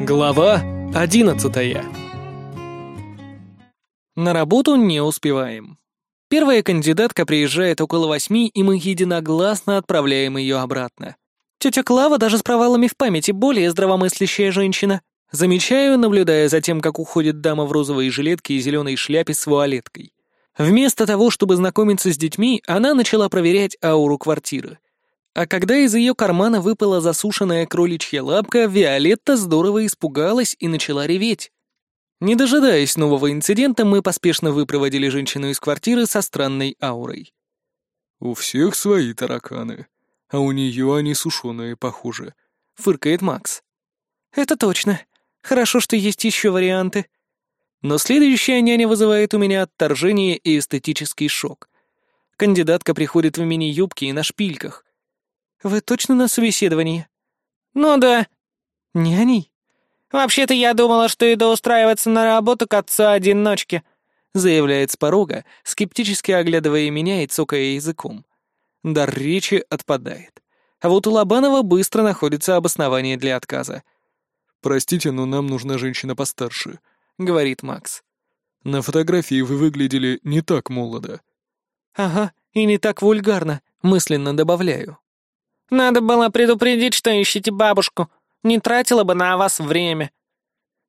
Глава одиннадцатая На работу не успеваем. Первая кандидатка приезжает около восьми, и мы единогласно отправляем ее обратно. Тетя Клава даже с провалами в памяти более здравомыслящая женщина. Замечаю, наблюдая за тем, как уходит дама в розовой жилетке и зеленой шляпе с вуалеткой. Вместо того, чтобы знакомиться с детьми, она начала проверять ауру квартиры. А когда из ее кармана выпала засушенная кроличья лапка, Виолетта здорово испугалась и начала реветь. Не дожидаясь нового инцидента, мы поспешно выпроводили женщину из квартиры со странной аурой. «У всех свои тараканы, а у нее они сушеные, похоже», — фыркает Макс. «Это точно. Хорошо, что есть еще варианты». Но следующая няня вызывает у меня отторжение и эстетический шок. Кандидатка приходит в мини-юбке и на шпильках. «Вы точно на собеседовании?» «Ну да». «Няней?» «Вообще-то я думала, что иду устраиваться на работу к отцу-одиночке», заявляет с порога, скептически оглядывая меня и цокая языком. Дар речи отпадает. А вот у Лобанова быстро находится обоснование для отказа. «Простите, но нам нужна женщина постарше», — говорит Макс. «На фотографии вы выглядели не так молодо». «Ага, и не так вульгарно», — мысленно добавляю. «Надо было предупредить, что ищете бабушку. Не тратила бы на вас время».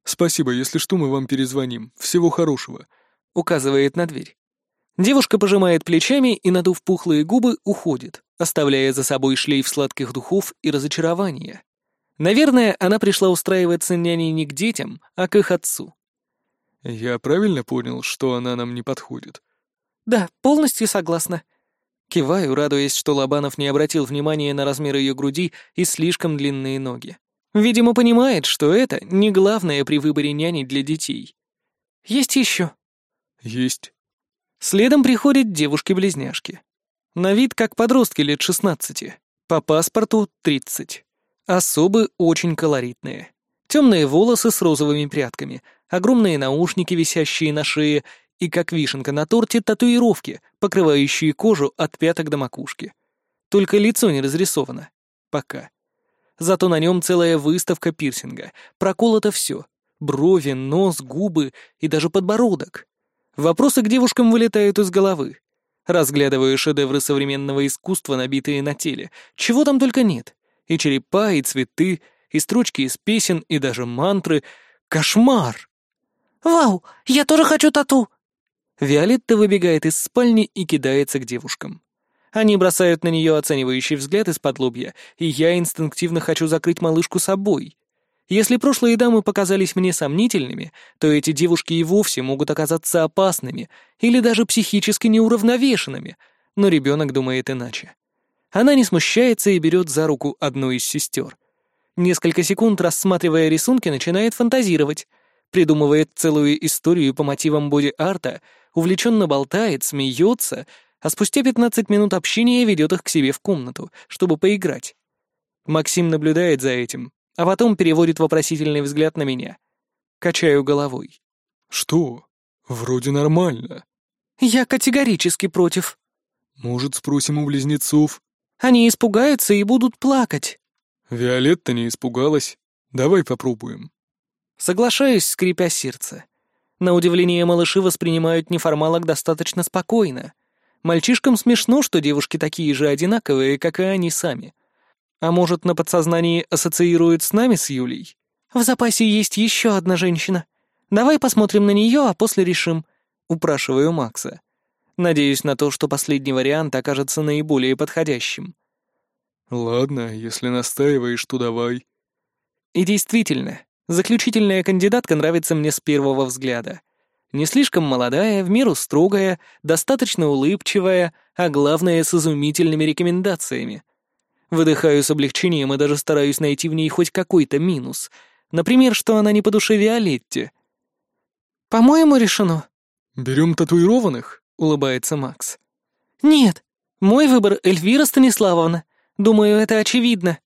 «Спасибо, если что, мы вам перезвоним. Всего хорошего», — указывает на дверь. Девушка пожимает плечами и, надув пухлые губы, уходит, оставляя за собой шлейф сладких духов и разочарования. Наверное, она пришла устраиваться няней не к детям, а к их отцу. «Я правильно понял, что она нам не подходит?» «Да, полностью согласна». Киваю, радуясь, что Лобанов не обратил внимания на размер ее груди и слишком длинные ноги. Видимо, понимает, что это не главное при выборе няни для детей. «Есть еще?» «Есть». Следом приходят девушки-близняшки. На вид как подростки лет шестнадцати, по паспорту — тридцать. Особы очень колоритные. Темные волосы с розовыми прядками, огромные наушники, висящие на шее, и, как вишенка на торте, татуировки, покрывающие кожу от пяток до макушки. Только лицо не разрисовано. Пока. Зато на нем целая выставка пирсинга. Проколото все. Брови, нос, губы и даже подбородок. Вопросы к девушкам вылетают из головы. Разглядываю шедевры современного искусства, набитые на теле. Чего там только нет. И черепа, и цветы, и строчки из песен, и даже мантры. Кошмар! «Вау, я тоже хочу тату!» Виолетта выбегает из спальни и кидается к девушкам. Они бросают на нее оценивающий взгляд из-под лобья, и я инстинктивно хочу закрыть малышку собой. Если прошлые дамы показались мне сомнительными, то эти девушки и вовсе могут оказаться опасными или даже психически неуравновешенными, но ребенок думает иначе. Она не смущается и берет за руку одну из сестер. Несколько секунд, рассматривая рисунки, начинает фантазировать, придумывает целую историю по мотивам боди-арта, увлеченно болтает, смеется, а спустя 15 минут общения ведет их к себе в комнату, чтобы поиграть. Максим наблюдает за этим, а потом переводит вопросительный взгляд на меня. Качаю головой. «Что? Вроде нормально». «Я категорически против». «Может, спросим у близнецов?» «Они испугаются и будут плакать». «Виолетта не испугалась. Давай попробуем». Соглашаюсь, скрипя сердце. На удивление малыши воспринимают неформалок достаточно спокойно. Мальчишкам смешно, что девушки такие же одинаковые, как и они сами. А может, на подсознании ассоциируют с нами с Юлей? В запасе есть еще одна женщина. Давай посмотрим на нее, а после решим. Упрашиваю Макса. Надеюсь на то, что последний вариант окажется наиболее подходящим. «Ладно, если настаиваешь, то давай». И действительно, Заключительная кандидатка нравится мне с первого взгляда. Не слишком молодая, в меру строгая, достаточно улыбчивая, а главное, с изумительными рекомендациями. Выдыхаю с облегчением и даже стараюсь найти в ней хоть какой-то минус. Например, что она не по душе Виолетте. «По-моему, решено». «Берем татуированных?» — улыбается Макс. «Нет, мой выбор Эльвира Станиславовна. Думаю, это очевидно».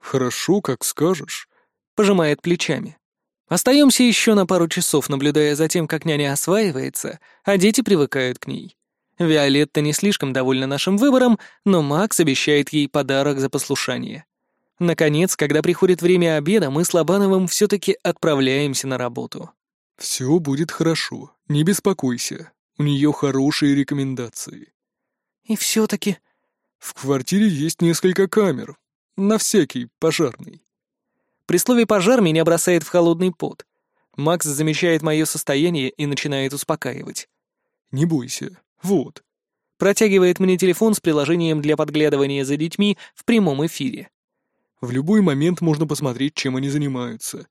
«Хорошо, как скажешь» пожимает плечами. Остаемся еще на пару часов, наблюдая за тем, как няня осваивается, а дети привыкают к ней. Виолетта не слишком довольна нашим выбором, но Макс обещает ей подарок за послушание. Наконец, когда приходит время обеда, мы с Лобановым все-таки отправляемся на работу. «Все будет хорошо, не беспокойся. У нее хорошие рекомендации». «И все-таки...» «В квартире есть несколько камер. На всякий пожарный». При слове «пожар» меня бросает в холодный пот. Макс замечает мое состояние и начинает успокаивать. «Не бойся. Вот». Протягивает мне телефон с приложением для подглядывания за детьми в прямом эфире. В любой момент можно посмотреть, чем они занимаются.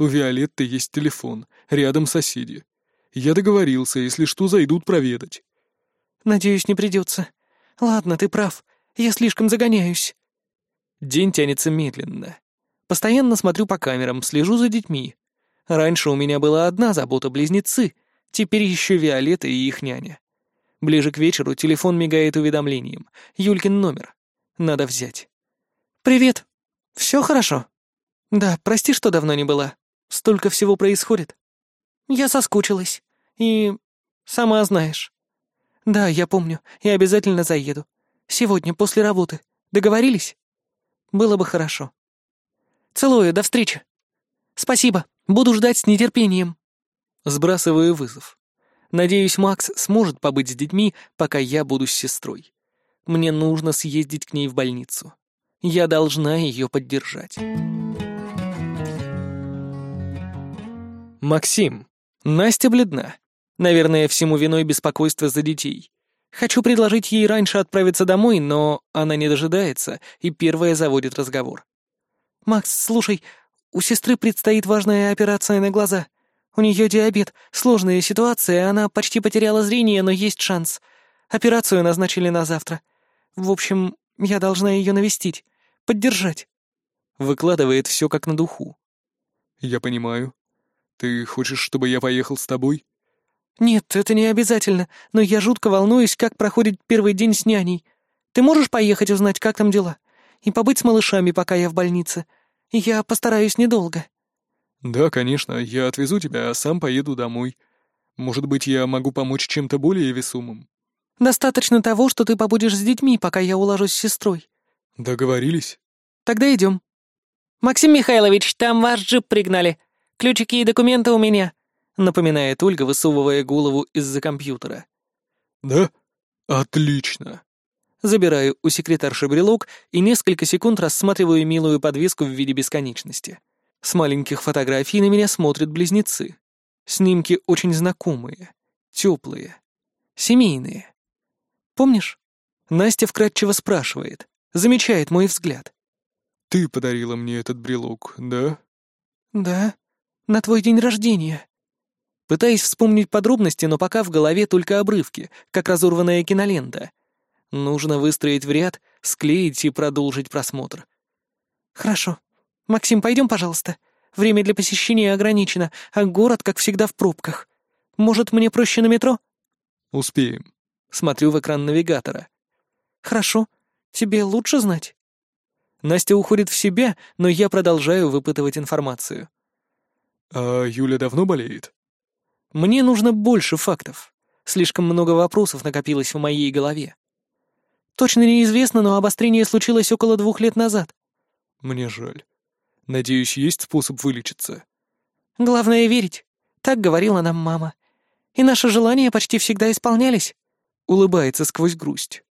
У Виолетты есть телефон, рядом соседи. Я договорился, если что, зайдут проведать. Надеюсь, не придется. Ладно, ты прав. Я слишком загоняюсь. День тянется медленно. Постоянно смотрю по камерам, слежу за детьми. Раньше у меня была одна забота — близнецы, теперь еще Виолетта и их няня. Ближе к вечеру телефон мигает уведомлением. Юлькин номер. Надо взять. «Привет. Все хорошо?» «Да, прости, что давно не была. Столько всего происходит». «Я соскучилась. И... сама знаешь». «Да, я помню. Я обязательно заеду. Сегодня, после работы. Договорились?» «Было бы хорошо». «Целую, до встречи». «Спасибо. Буду ждать с нетерпением». Сбрасываю вызов. Надеюсь, Макс сможет побыть с детьми, пока я буду с сестрой. Мне нужно съездить к ней в больницу. Я должна ее поддержать. Максим. Настя бледна. Наверное, всему виной беспокойство за детей. Хочу предложить ей раньше отправиться домой, но она не дожидается и первая заводит разговор. «Макс, слушай, у сестры предстоит важная операция на глаза. У нее диабет, сложная ситуация, она почти потеряла зрение, но есть шанс. Операцию назначили на завтра. В общем, я должна ее навестить, поддержать. Выкладывает все как на духу. Я понимаю. Ты хочешь, чтобы я поехал с тобой? Нет, это не обязательно, но я жутко волнуюсь, как проходит первый день с няней. Ты можешь поехать узнать, как там дела? И побыть с малышами, пока я в больнице. Я постараюсь недолго. «Да, конечно, я отвезу тебя, а сам поеду домой. Может быть, я могу помочь чем-то более весомым?» «Достаточно того, что ты побудешь с детьми, пока я уложусь с сестрой». «Договорились?» «Тогда идем». «Максим Михайлович, там ваш джип пригнали. Ключики и документы у меня», — напоминает Ольга, высовывая голову из-за компьютера. «Да? Отлично». Забираю у секретарши брелок и несколько секунд рассматриваю милую подвеску в виде бесконечности. С маленьких фотографий на меня смотрят близнецы. Снимки очень знакомые, теплые, семейные. Помнишь? Настя вкратчиво спрашивает, замечает мой взгляд. «Ты подарила мне этот брелок, да?» «Да, на твой день рождения». Пытаюсь вспомнить подробности, но пока в голове только обрывки, как разорванная кинолента. Нужно выстроить в ряд, склеить и продолжить просмотр. «Хорошо, «Максим, пойдем, пожалуйста. Время для посещения ограничено, а город, как всегда, в пробках. Может, мне проще на метро?» «Успеем». Смотрю в экран навигатора. «Хорошо. Тебе лучше знать?» Настя уходит в себя, но я продолжаю выпытывать информацию. «А Юля давно болеет?» «Мне нужно больше фактов. Слишком много вопросов накопилось в моей голове. Точно неизвестно, но обострение случилось около двух лет назад». «Мне жаль. Надеюсь, есть способ вылечиться. Главное — верить. Так говорила нам мама. И наши желания почти всегда исполнялись. Улыбается сквозь грусть.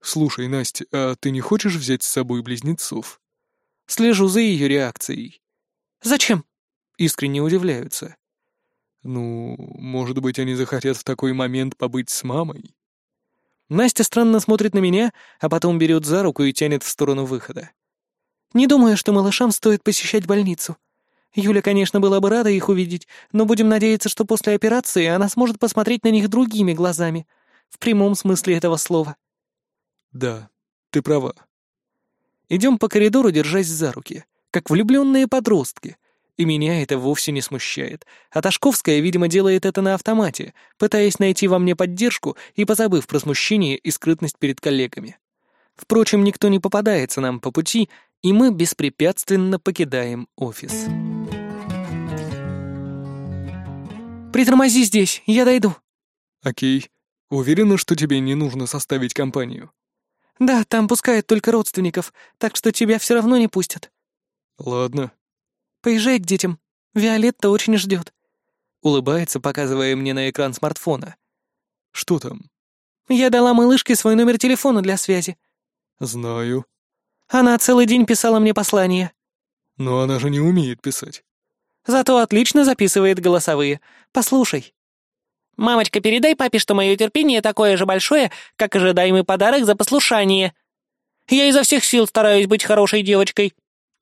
Слушай, Настя, а ты не хочешь взять с собой близнецов? Слежу за ее реакцией. Зачем? Искренне удивляются. Ну, может быть, они захотят в такой момент побыть с мамой? Настя странно смотрит на меня, а потом берет за руку и тянет в сторону выхода. Не думаю, что малышам стоит посещать больницу. Юля, конечно, была бы рада их увидеть, но будем надеяться, что после операции она сможет посмотреть на них другими глазами. В прямом смысле этого слова. Да, ты права. Идем по коридору, держась за руки, как влюбленные подростки. И меня это вовсе не смущает. А Ташковская, видимо, делает это на автомате, пытаясь найти во мне поддержку и позабыв про смущение и скрытность перед коллегами. Впрочем, никто не попадается нам по пути, и мы беспрепятственно покидаем офис. «Притормози здесь, я дойду». «Окей. Уверена, что тебе не нужно составить компанию?» Да, там пускают только родственников, так что тебя все равно не пустят. Ладно. Поезжай к детям. Виолетта очень ждет. Улыбается, показывая мне на экран смартфона. Что там? Я дала малышке свой номер телефона для связи. Знаю. Она целый день писала мне послания. Но она же не умеет писать. Зато отлично записывает голосовые. Послушай. «Мамочка, передай папе, что мое терпение такое же большое, как ожидаемый подарок за послушание. Я изо всех сил стараюсь быть хорошей девочкой.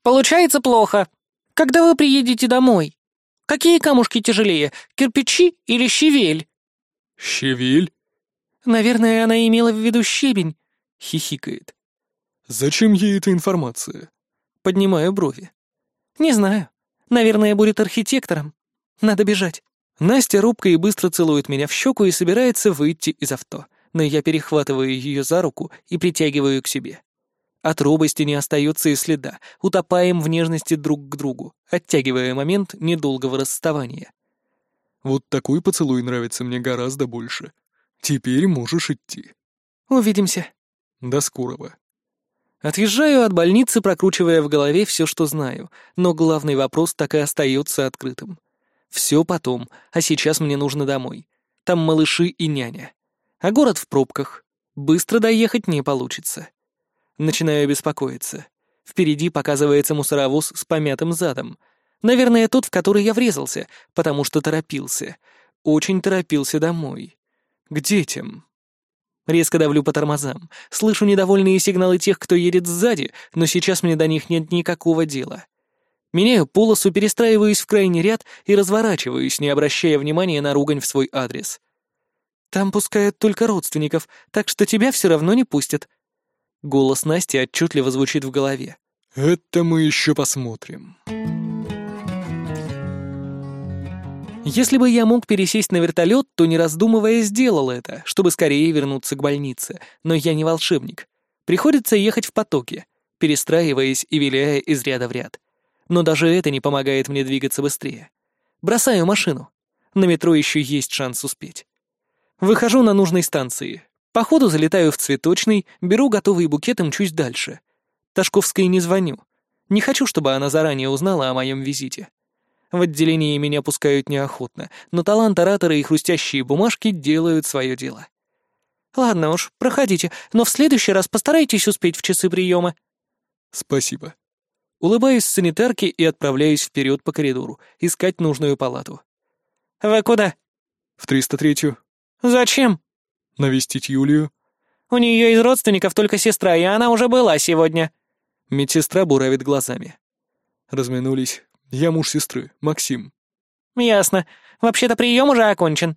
Получается плохо. Когда вы приедете домой? Какие камушки тяжелее, кирпичи или щавель?» «Щавель?» «Наверное, она имела в виду щебень», — хихикает. «Зачем ей эта информация?» Поднимаю брови. «Не знаю. Наверное, будет архитектором. Надо бежать». Настя робко и быстро целует меня в щеку и собирается выйти из авто, но я перехватываю ее за руку и притягиваю к себе. От робости не остается и следа, утопаем в нежности друг к другу, оттягивая момент недолгого расставания. Вот такой поцелуй нравится мне гораздо больше. Теперь можешь идти. Увидимся. До скорого. Отъезжаю от больницы, прокручивая в голове все, что знаю, но главный вопрос так и остается открытым. Все потом, а сейчас мне нужно домой. Там малыши и няня. А город в пробках. Быстро доехать не получится. Начинаю беспокоиться. Впереди показывается мусоровоз с помятым задом. Наверное, тот, в который я врезался, потому что торопился. Очень торопился домой. К детям. Резко давлю по тормозам. Слышу недовольные сигналы тех, кто едет сзади, но сейчас мне до них нет никакого дела. Меняю полосу, перестраиваюсь в крайний ряд и разворачиваюсь, не обращая внимания на ругань в свой адрес. Там пускают только родственников, так что тебя все равно не пустят. Голос Насти отчетливо звучит в голове. «Это мы еще посмотрим». Если бы я мог пересесть на вертолет, то, не раздумывая, сделал это, чтобы скорее вернуться к больнице. Но я не волшебник. Приходится ехать в потоке, перестраиваясь и виляя из ряда в ряд. Но даже это не помогает мне двигаться быстрее. Бросаю машину. На метро еще есть шанс успеть. Выхожу на нужной станции. По ходу залетаю в цветочный, беру готовый букет и мчусь дальше. Ташковской не звоню. Не хочу, чтобы она заранее узнала о моем визите. В отделении меня пускают неохотно, но талант оратора и хрустящие бумажки делают свое дело. Ладно уж, проходите, но в следующий раз постарайтесь успеть в часы приема. Спасибо. Улыбаюсь санитарке и отправляюсь вперед по коридору, искать нужную палату. Вы куда? В 303-ю. Зачем? Навестить Юлию. У нее из родственников только сестра, и она уже была сегодня. Медсестра буравит глазами. Разминулись. Я муж сестры, Максим. Ясно. Вообще-то прием уже окончен.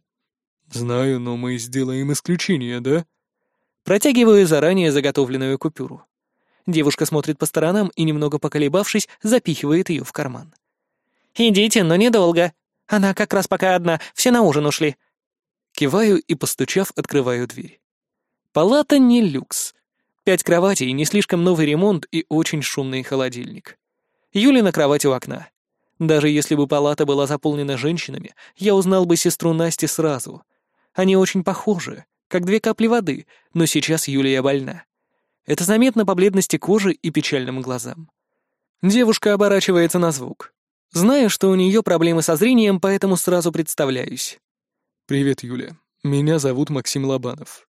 Знаю, но мы сделаем исключение, да? Протягиваю заранее заготовленную купюру. Девушка смотрит по сторонам и, немного поколебавшись, запихивает ее в карман. «Идите, но недолго. Она как раз пока одна, все на ужин ушли». Киваю и, постучав, открываю дверь. Палата не люкс. Пять кроватей, не слишком новый ремонт и очень шумный холодильник. Юля на кровати у окна. Даже если бы палата была заполнена женщинами, я узнал бы сестру Насти сразу. Они очень похожи, как две капли воды, но сейчас Юлия больна. Это заметно по бледности кожи и печальным глазам. Девушка оборачивается на звук. Знаю, что у нее проблемы со зрением, поэтому сразу представляюсь. «Привет, Юля. Меня зовут Максим Лобанов».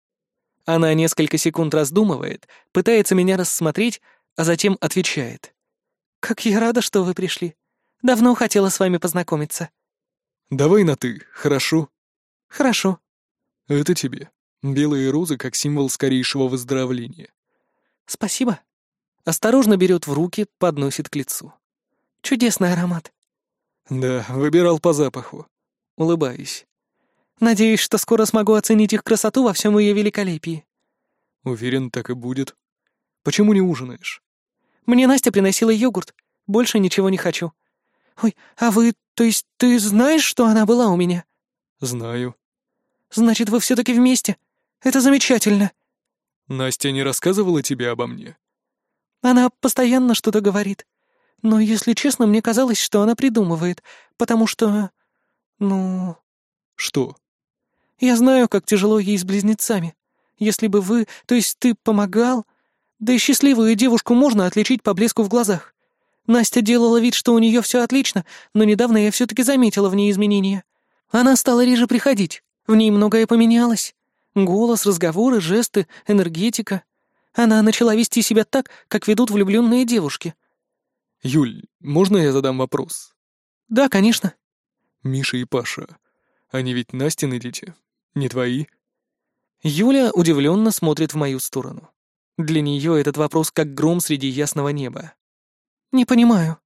Она несколько секунд раздумывает, пытается меня рассмотреть, а затем отвечает. «Как я рада, что вы пришли. Давно хотела с вами познакомиться». «Давай на «ты», хорошо?» «Хорошо». «Это тебе. Белые розы как символ скорейшего выздоровления». «Спасибо». Осторожно берет в руки, подносит к лицу. «Чудесный аромат». «Да, выбирал по запаху». Улыбаюсь. «Надеюсь, что скоро смогу оценить их красоту во всем ее великолепии». «Уверен, так и будет. Почему не ужинаешь?» «Мне Настя приносила йогурт. Больше ничего не хочу». «Ой, а вы, то есть ты знаешь, что она была у меня?» «Знаю». «Значит, вы все-таки вместе? Это замечательно». «Настя не рассказывала тебе обо мне?» «Она постоянно что-то говорит. Но, если честно, мне казалось, что она придумывает, потому что... ну...» «Что?» «Я знаю, как тяжело ей с близнецами. Если бы вы, то есть ты помогал, Да и счастливую девушку можно отличить по блеску в глазах. Настя делала вид, что у нее все отлично, но недавно я все-таки заметила в ней изменения. Она стала реже приходить, в ней многое поменялось. Голос, разговоры, жесты, энергетика. Она начала вести себя так, как ведут влюбленные девушки. «Юль, можно я задам вопрос?» «Да, конечно». «Миша и Паша, они ведь Настины дети, не твои?» Юля удивленно смотрит в мою сторону. Для нее этот вопрос как гром среди ясного неба. «Не понимаю».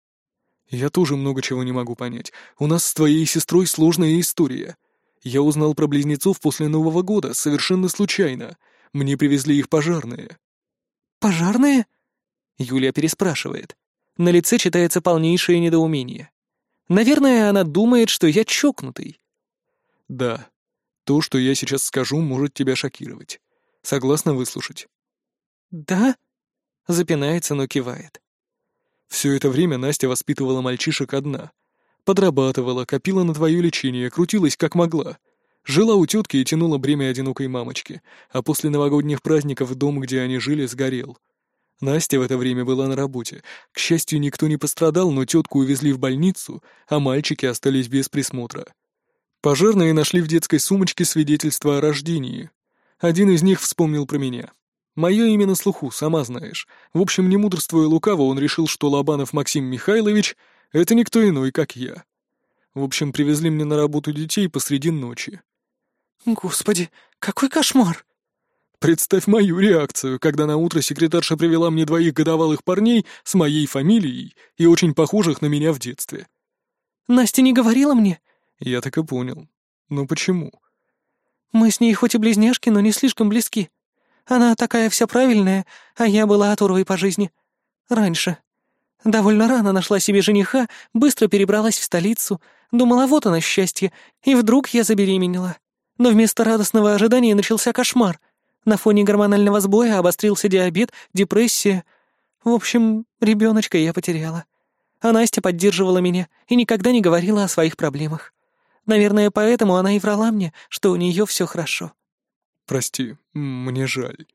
«Я тоже много чего не могу понять. У нас с твоей сестрой сложная история. Я узнал про близнецов после Нового года, совершенно случайно. Мне привезли их пожарные». «Пожарные?» Юлия переспрашивает. На лице читается полнейшее недоумение. Наверное, она думает, что я чокнутый. «Да. То, что я сейчас скажу, может тебя шокировать. Согласна выслушать?» «Да?» — запинается, но кивает. Все это время Настя воспитывала мальчишек одна. Подрабатывала, копила на твое лечение, крутилась как могла. Жила у тетки и тянула бремя одинокой мамочки, а после новогодних праздников дом, где они жили, сгорел. Настя в это время была на работе. К счастью, никто не пострадал, но тетку увезли в больницу, а мальчики остались без присмотра. Пожарные нашли в детской сумочке свидетельство о рождении. Один из них вспомнил про меня. Мое имя на слуху, сама знаешь. В общем, не мудрствуя лукаво, он решил, что Лобанов Максим Михайлович — это никто иной, как я. В общем, привезли мне на работу детей посреди ночи. Господи, какой кошмар! Представь мою реакцию, когда на утро секретарша привела мне двоих годовалых парней с моей фамилией и очень похожих на меня в детстве. Настя не говорила мне? Я так и понял. Но почему? Мы с ней хоть и близняшки, но не слишком близки. Она такая вся правильная, а я была оторвой по жизни. Раньше. Довольно рано нашла себе жениха, быстро перебралась в столицу, думала, вот оно счастье, и вдруг я забеременела. Но вместо радостного ожидания начался кошмар. На фоне гормонального сбоя обострился диабет, депрессия. В общем, ребеночка я потеряла. А Настя поддерживала меня и никогда не говорила о своих проблемах. Наверное, поэтому она и врала мне, что у нее все хорошо. Прости, мне жаль.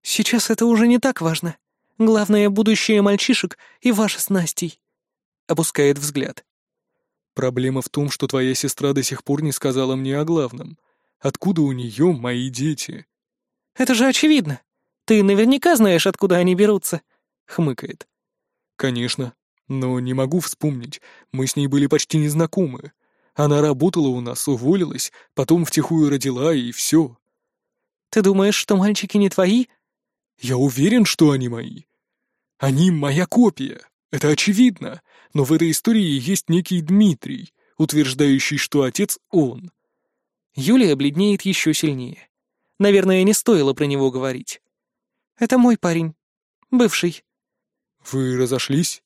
Сейчас это уже не так важно. Главное — будущее мальчишек и ваше с Настей. Опускает взгляд. Проблема в том, что твоя сестра до сих пор не сказала мне о главном. Откуда у нее мои дети? Это же очевидно. Ты наверняка знаешь, откуда они берутся. Хмыкает. Конечно. Но не могу вспомнить. Мы с ней были почти незнакомы. Она работала у нас, уволилась, потом втихую родила, и все. Ты думаешь, что мальчики не твои? Я уверен, что они мои. Они моя копия. Это очевидно. Но в этой истории есть некий Дмитрий, утверждающий, что отец он. Юлия бледнеет еще сильнее. Наверное, не стоило про него говорить. Это мой парень. Бывший. Вы разошлись?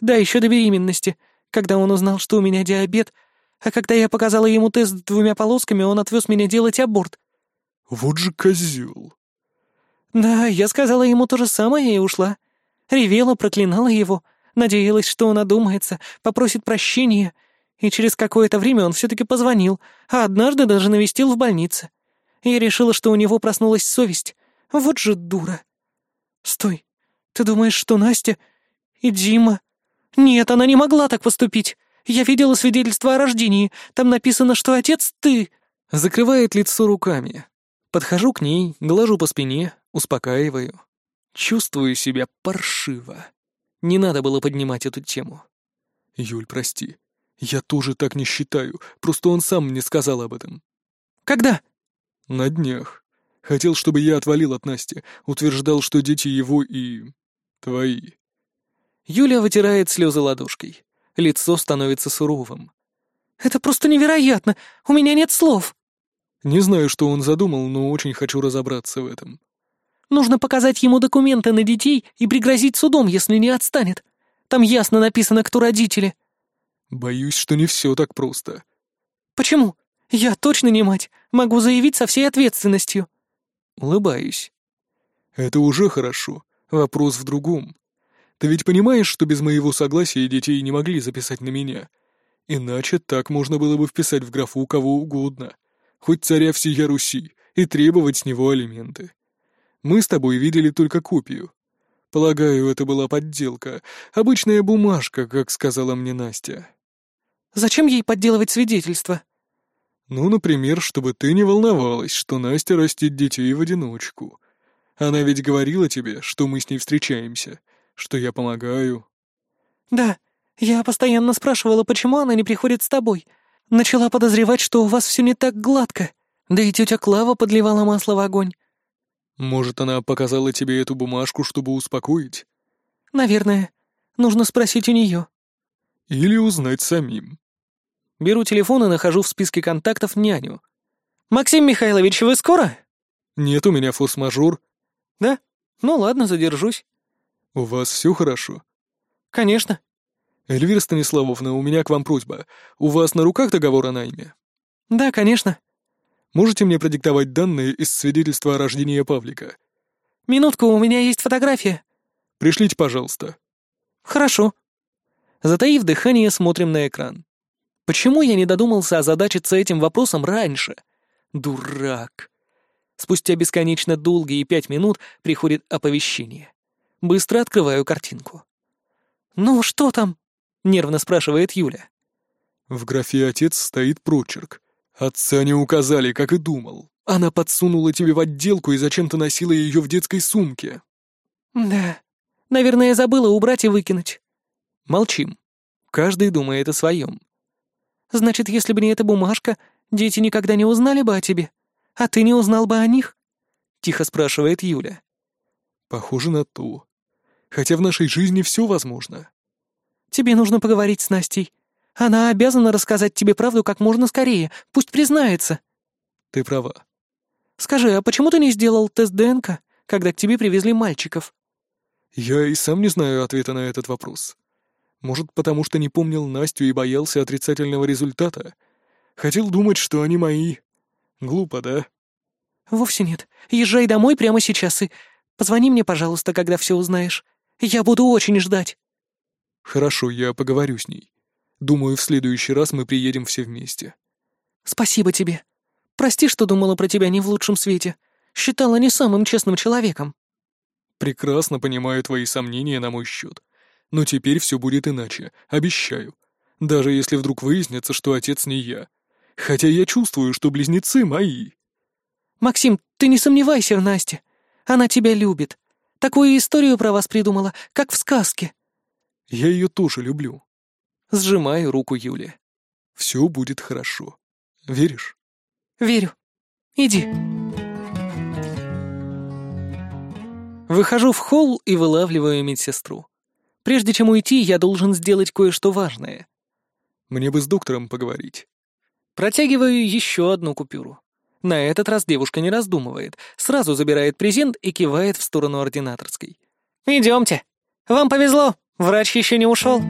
Да, еще до беременности, когда он узнал, что у меня диабет, а когда я показала ему тест с двумя полосками, он отвез меня делать аборт. Вот же козел. Да, я сказала ему то же самое и ушла. Ревела, проклинала его, надеялась, что он одумается, попросит прощения, и через какое-то время он все-таки позвонил, а однажды даже навестил в больнице. Я решила, что у него проснулась совесть. Вот же дура. Стой, ты думаешь, что Настя и Дима... Нет, она не могла так поступить. Я видела свидетельство о рождении. Там написано, что отец ты. Закрывает лицо руками. Подхожу к ней, глажу по спине, успокаиваю. Чувствую себя паршиво. Не надо было поднимать эту тему. Юль, прости. Я тоже так не считаю, просто он сам мне сказал об этом. Когда? На днях. Хотел, чтобы я отвалил от Насти, утверждал, что дети его и... твои. Юля вытирает слезы ладошкой. Лицо становится суровым. «Это просто невероятно! У меня нет слов!» Не знаю, что он задумал, но очень хочу разобраться в этом. Нужно показать ему документы на детей и пригрозить судом, если не отстанет. Там ясно написано, кто родители. Боюсь, что не все так просто. Почему? Я точно не мать. Могу заявить со всей ответственностью. Улыбаюсь. Это уже хорошо. Вопрос в другом. Ты ведь понимаешь, что без моего согласия детей не могли записать на меня? Иначе так можно было бы вписать в графу кого угодно хоть царя всея Руси, и требовать с него алименты. Мы с тобой видели только копию. Полагаю, это была подделка. Обычная бумажка, как сказала мне Настя. Зачем ей подделывать свидетельство? Ну, например, чтобы ты не волновалась, что Настя растит детей в одиночку. Она ведь говорила тебе, что мы с ней встречаемся, что я помогаю. Да, я постоянно спрашивала, почему она не приходит с тобой. Начала подозревать, что у вас все не так гладко. Да и тетя Клава подливала масло в огонь. Может, она показала тебе эту бумажку, чтобы успокоить? Наверное. Нужно спросить у нее. Или узнать самим. Беру телефон и нахожу в списке контактов няню. «Максим Михайлович, вы скоро?» «Нет, у меня форс-мажор». «Да? Ну ладно, задержусь». «У вас все хорошо?» «Конечно». «Эльвира Станиславовна, у меня к вам просьба. У вас на руках договор о найме?» «Да, конечно». «Можете мне продиктовать данные из свидетельства о рождении Павлика?» «Минутку, у меня есть фотография». «Пришлите, пожалуйста». «Хорошо». Затаив дыхание, смотрим на экран. Почему я не додумался озадачиться этим вопросом раньше? Дурак. Спустя бесконечно долгие пять минут приходит оповещение. Быстро открываю картинку. «Ну, что там?» — нервно спрашивает Юля. В графе «Отец» стоит прочерк. Отца не указали, как и думал. Она подсунула тебе в отделку и зачем-то носила ее в детской сумке. «Да. Наверное, забыла убрать и выкинуть». Молчим. Каждый думает о своем. «Значит, если бы не эта бумажка, дети никогда не узнали бы о тебе? А ты не узнал бы о них?» — тихо спрашивает Юля. «Похоже на то. Хотя в нашей жизни все возможно». «Тебе нужно поговорить с Настей. Она обязана рассказать тебе правду как можно скорее. Пусть признается». «Ты права». «Скажи, а почему ты не сделал тест ДНК, когда к тебе привезли мальчиков?» «Я и сам не знаю ответа на этот вопрос. Может, потому что не помнил Настю и боялся отрицательного результата? Хотел думать, что они мои. Глупо, да? Вовсе нет. Езжай домой прямо сейчас и позвони мне, пожалуйста, когда все узнаешь. Я буду очень ждать. Хорошо, я поговорю с ней. Думаю, в следующий раз мы приедем все вместе. Спасибо тебе. Прости, что думала про тебя не в лучшем свете. Считала не самым честным человеком. Прекрасно понимаю твои сомнения на мой счет. Но теперь все будет иначе, обещаю. Даже если вдруг выяснится, что отец не я. Хотя я чувствую, что близнецы мои. Максим, ты не сомневайся в Насте. Она тебя любит. Такую историю про вас придумала, как в сказке. Я ее тоже люблю. Сжимаю руку Юли. Все будет хорошо. Веришь? Верю. Иди. Выхожу в холл и вылавливаю медсестру. Прежде чем уйти, я должен сделать кое-что важное. Мне бы с доктором поговорить. Протягиваю еще одну купюру. На этот раз девушка не раздумывает, сразу забирает презент и кивает в сторону ординаторской. «Идемте. Вам повезло, врач еще не ушел».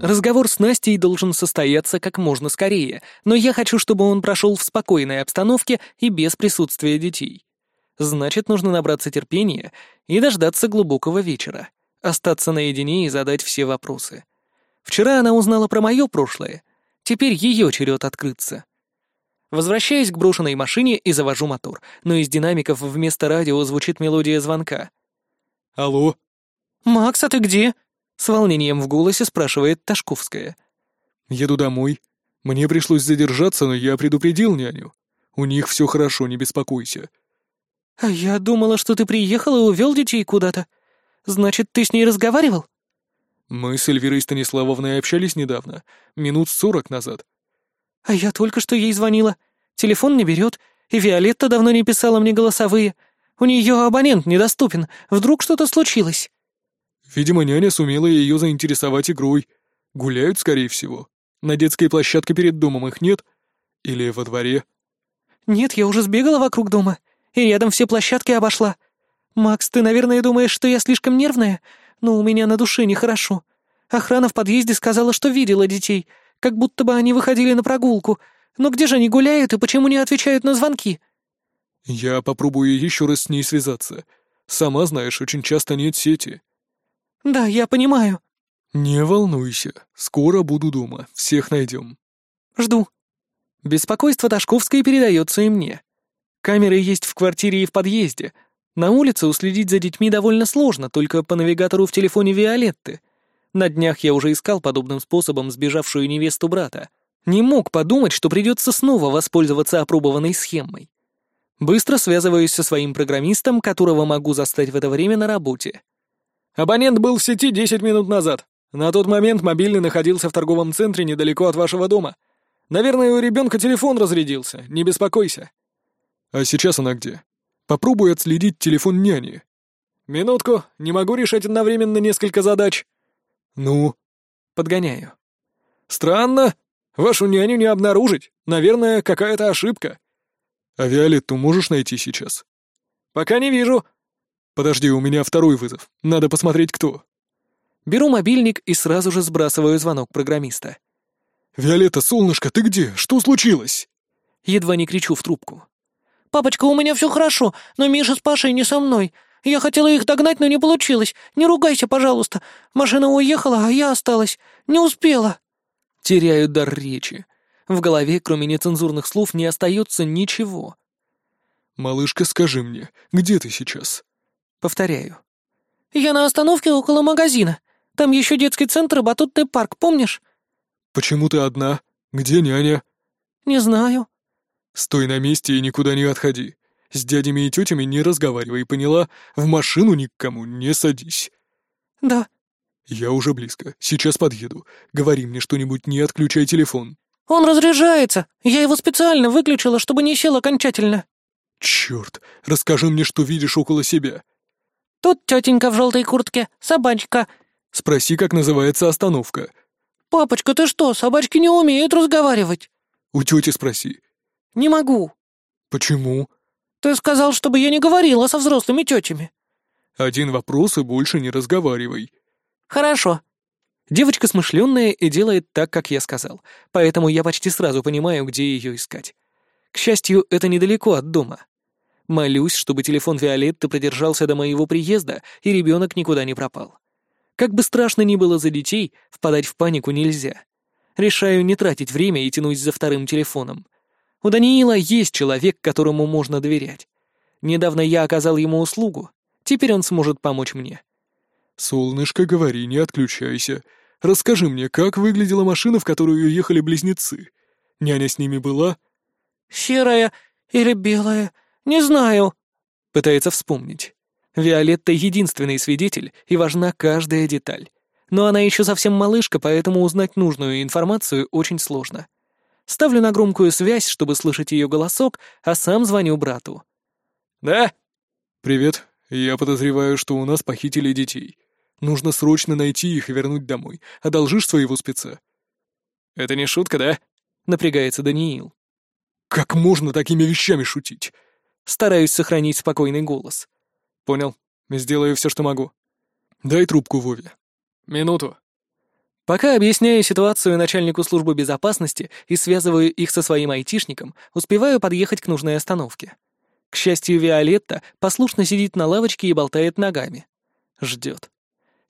Разговор с Настей должен состояться как можно скорее, но я хочу, чтобы он прошел в спокойной обстановке и без присутствия детей. Значит, нужно набраться терпения и дождаться глубокого вечера, остаться наедине и задать все вопросы. Вчера она узнала про мое прошлое, теперь ее черед открыться. Возвращаюсь к брошенной машине и завожу мотор, но из динамиков вместо радио звучит мелодия звонка. «Алло?» «Макс, а ты где?» — с волнением в голосе спрашивает Ташковская. «Еду домой. Мне пришлось задержаться, но я предупредил няню. У них все хорошо, не беспокойся. «А я думала, что ты приехал и увел детей куда-то. Значит, ты с ней разговаривал?» «Мы с Эльвирой Станиславовной общались недавно, минут сорок назад». «А я только что ей звонила. Телефон не берет, и Виолетта давно не писала мне голосовые. У нее абонент недоступен. Вдруг что-то случилось?» «Видимо, няня сумела ее заинтересовать игрой. Гуляют, скорее всего. На детской площадке перед домом их нет? Или во дворе?» «Нет, я уже сбегала вокруг дома и рядом все площадки обошла. Макс, ты, наверное, думаешь, что я слишком нервная, но у меня на душе нехорошо. Охрана в подъезде сказала, что видела детей, как будто бы они выходили на прогулку. Но где же они гуляют и почему не отвечают на звонки?» «Я попробую еще раз с ней связаться. Сама знаешь, очень часто нет сети». «Да, я понимаю». «Не волнуйся, скоро буду дома, всех найдем». «Жду». Беспокойство Ташковской передается и мне. Камеры есть в квартире и в подъезде, На улице уследить за детьми довольно сложно, только по навигатору в телефоне Виолетты. На днях я уже искал подобным способом сбежавшую невесту брата. Не мог подумать, что придется снова воспользоваться опробованной схемой. Быстро связываюсь со своим программистом, которого могу застать в это время на работе. Абонент был в сети 10 минут назад. На тот момент мобильный находился в торговом центре недалеко от вашего дома. Наверное, у ребенка телефон разрядился, не беспокойся. А сейчас она где? Попробуй отследить телефон няни. Минутку, не могу решать одновременно несколько задач. Ну? Подгоняю. Странно. Вашу няню не обнаружить. Наверное, какая-то ошибка. А Виолетту можешь найти сейчас? Пока не вижу. Подожди, у меня второй вызов. Надо посмотреть, кто. Беру мобильник и сразу же сбрасываю звонок программиста. «Виолетта, солнышко, ты где? Что случилось?» Едва не кричу в трубку. «Папочка, у меня все хорошо, но Миша с Пашей не со мной. Я хотела их догнать, но не получилось. Не ругайся, пожалуйста. Машина уехала, а я осталась. Не успела». Теряю дар речи. В голове, кроме нецензурных слов, не остается ничего. «Малышка, скажи мне, где ты сейчас?» Повторяю. «Я на остановке около магазина. Там еще детский центр и батутный парк, помнишь?» «Почему ты одна? Где няня?» «Не знаю». «Стой на месте и никуда не отходи. С дядями и тетями не разговаривай, поняла? В машину никому не садись». «Да». «Я уже близко. Сейчас подъеду. Говори мне что-нибудь, не отключай телефон». «Он разряжается. Я его специально выключила, чтобы не сел окончательно». «Черт! Расскажи мне, что видишь около себя». «Тут тетенька в желтой куртке, собачка». «Спроси, как называется остановка». «Папочка, ты что, собачки не умеют разговаривать?» «У тети спроси». «Не могу». «Почему?» «Ты сказал, чтобы я не говорила со взрослыми тетями». «Один вопрос и больше не разговаривай». «Хорошо». Девочка смышленная и делает так, как я сказал, поэтому я почти сразу понимаю, где ее искать. К счастью, это недалеко от дома. Молюсь, чтобы телефон Виолетты продержался до моего приезда, и ребенок никуда не пропал. Как бы страшно ни было за детей, впадать в панику нельзя. Решаю не тратить время и тянусь за вторым телефоном. У Даниила есть человек, которому можно доверять. Недавно я оказал ему услугу, теперь он сможет помочь мне. «Солнышко, говори, не отключайся. Расскажи мне, как выглядела машина, в которую ехали близнецы? Няня с ними была?» «Серая или белая? Не знаю», — пытается вспомнить. Виолетта — единственный свидетель, и важна каждая деталь. Но она еще совсем малышка, поэтому узнать нужную информацию очень сложно. Ставлю на громкую связь, чтобы слышать ее голосок, а сам звоню брату. «Да?» «Привет. Я подозреваю, что у нас похитили детей. Нужно срочно найти их и вернуть домой. Одолжишь своего спеца?» «Это не шутка, да?» — напрягается Даниил. «Как можно такими вещами шутить?» Стараюсь сохранить спокойный голос. Понял. Сделаю все, что могу. Дай трубку Вове. Минуту. Пока объясняю ситуацию начальнику службы безопасности и связываю их со своим айтишником, успеваю подъехать к нужной остановке. К счастью, Виолетта послушно сидит на лавочке и болтает ногами. Ждет.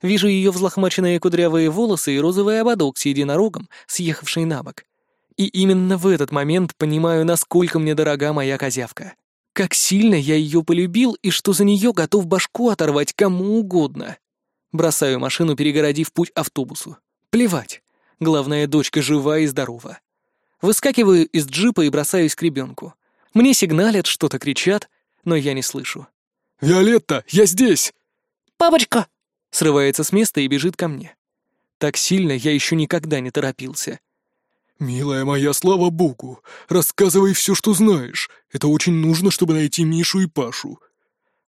Вижу ее взлохмаченные кудрявые волосы и розовый ободок с единорогом, съехавший на бок. И именно в этот момент понимаю, насколько мне дорога моя козявка. Как сильно я ее полюбил и что за нее готов башку оторвать кому угодно. Бросаю машину, перегородив путь автобусу. Плевать. Главное, дочка жива и здорова. Выскакиваю из джипа и бросаюсь к ребенку. Мне сигналят, что-то кричат, но я не слышу. «Виолетта, я здесь!» «Папочка!» Срывается с места и бежит ко мне. Так сильно я еще никогда не торопился. «Милая моя, слава богу! Рассказывай все, что знаешь. Это очень нужно, чтобы найти Мишу и Пашу».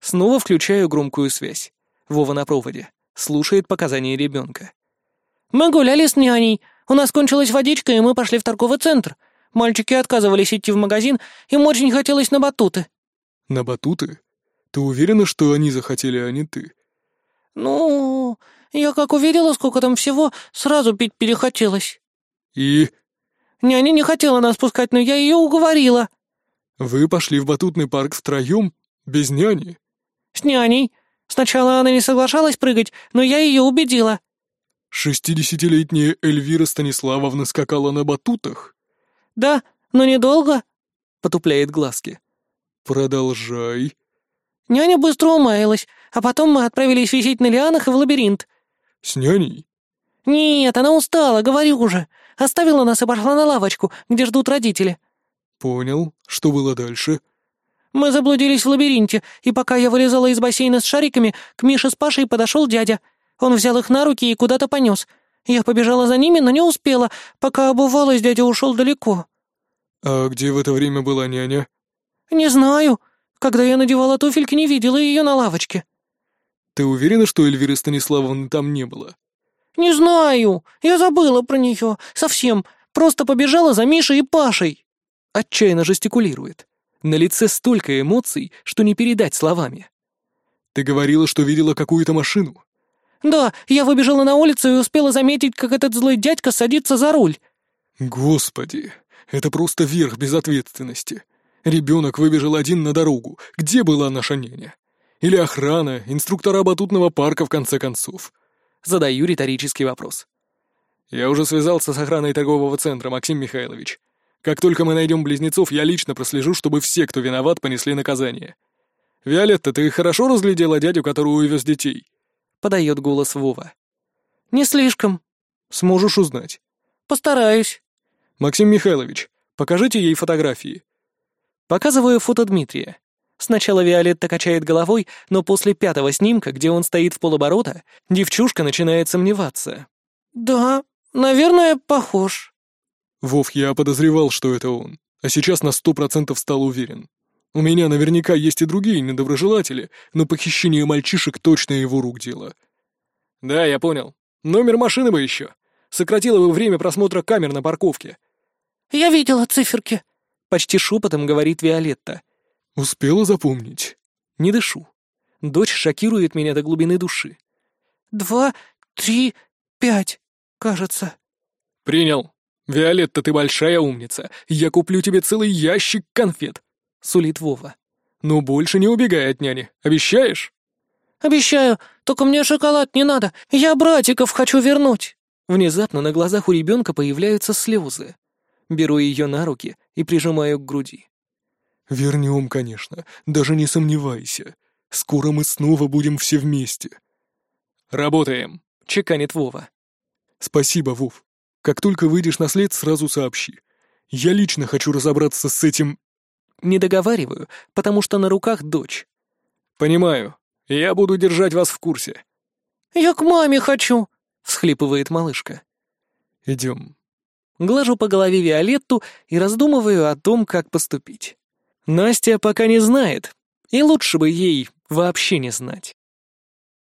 Снова включаю громкую связь. Вова на проводе. Слушает показания ребенка. «Мы гуляли с няней. У нас кончилась водичка, и мы пошли в торговый центр. Мальчики отказывались идти в магазин, им очень хотелось на батуты». «На батуты? Ты уверена, что они захотели, а не ты?» «Ну, я как увидела, сколько там всего, сразу пить перехотелось». «И?» Няня не хотела нас пускать, но я ее уговорила». «Вы пошли в батутный парк втроем? Без няни?» «С няней. Сначала она не соглашалась прыгать, но я ее убедила». «Шестидесятилетняя Эльвира Станиславовна скакала на батутах?» «Да, но недолго», — потупляет глазки. «Продолжай». Няня быстро умаялась, а потом мы отправились висеть на лианах и в лабиринт. С няней? Нет, она устала, говорю уже. Оставила нас и пошла на лавочку, где ждут родители. Понял. Что было дальше? Мы заблудились в лабиринте, и пока я вылезала из бассейна с шариками, к Мише с Пашей подошел дядя. Он взял их на руки и куда-то понес. Я побежала за ними, но не успела. Пока обувалась, дядя ушел далеко. А где в это время была няня? Не знаю. Когда я надевала туфельки, не видела ее на лавочке. Ты уверена, что Эльвиры Станиславовны там не было? Не знаю. Я забыла про нее. Совсем. Просто побежала за Мишей и Пашей. Отчаянно жестикулирует. На лице столько эмоций, что не передать словами. Ты говорила, что видела какую-то машину. Да, я выбежала на улицу и успела заметить, как этот злой дядька садится за руль. Господи, это просто верх безответственности. Ребенок выбежал один на дорогу. Где была наша няня? Или охрана, инструктора батутного парка, в конце концов? Задаю риторический вопрос. Я уже связался с охраной торгового центра, Максим Михайлович. Как только мы найдем близнецов, я лично прослежу, чтобы все, кто виноват, понесли наказание. Виолетта, ты хорошо разглядела дядю, который увез детей? Подает голос Вова. Не слишком. Сможешь узнать. Постараюсь. Максим Михайлович, покажите ей фотографии. Показываю фото Дмитрия. Сначала Виолетта качает головой, но после пятого снимка, где он стоит в полоборота, девчушка начинает сомневаться. «Да, наверное, похож». Вов, я подозревал, что это он, а сейчас на сто процентов стал уверен. У меня наверняка есть и другие недоброжелатели, но похищение мальчишек точно его рук дело. Да, я понял. Номер машины бы еще. Сократило бы время просмотра камер на парковке. Я видела циферки. Почти шепотом говорит Виолетта. Успела запомнить? Не дышу. Дочь шокирует меня до глубины души. Два, три, пять, кажется. Принял. «Виолетта, ты большая умница. Я куплю тебе целый ящик конфет», — сулит Вова. «Но больше не убегай от няни. Обещаешь?» «Обещаю. Только мне шоколад не надо. Я братиков хочу вернуть». Внезапно на глазах у ребенка появляются слезы. Беру ее на руки и прижимаю к груди. «Вернем, конечно. Даже не сомневайся. Скоро мы снова будем все вместе». «Работаем», — чеканит Вова. «Спасибо, Вов. Как только выйдешь на след, сразу сообщи. Я лично хочу разобраться с этим...» Не договариваю, потому что на руках дочь. «Понимаю. Я буду держать вас в курсе». «Я к маме хочу», — всхлипывает малышка. «Идем». Глажу по голове Виолетту и раздумываю о том, как поступить. Настя пока не знает, и лучше бы ей вообще не знать.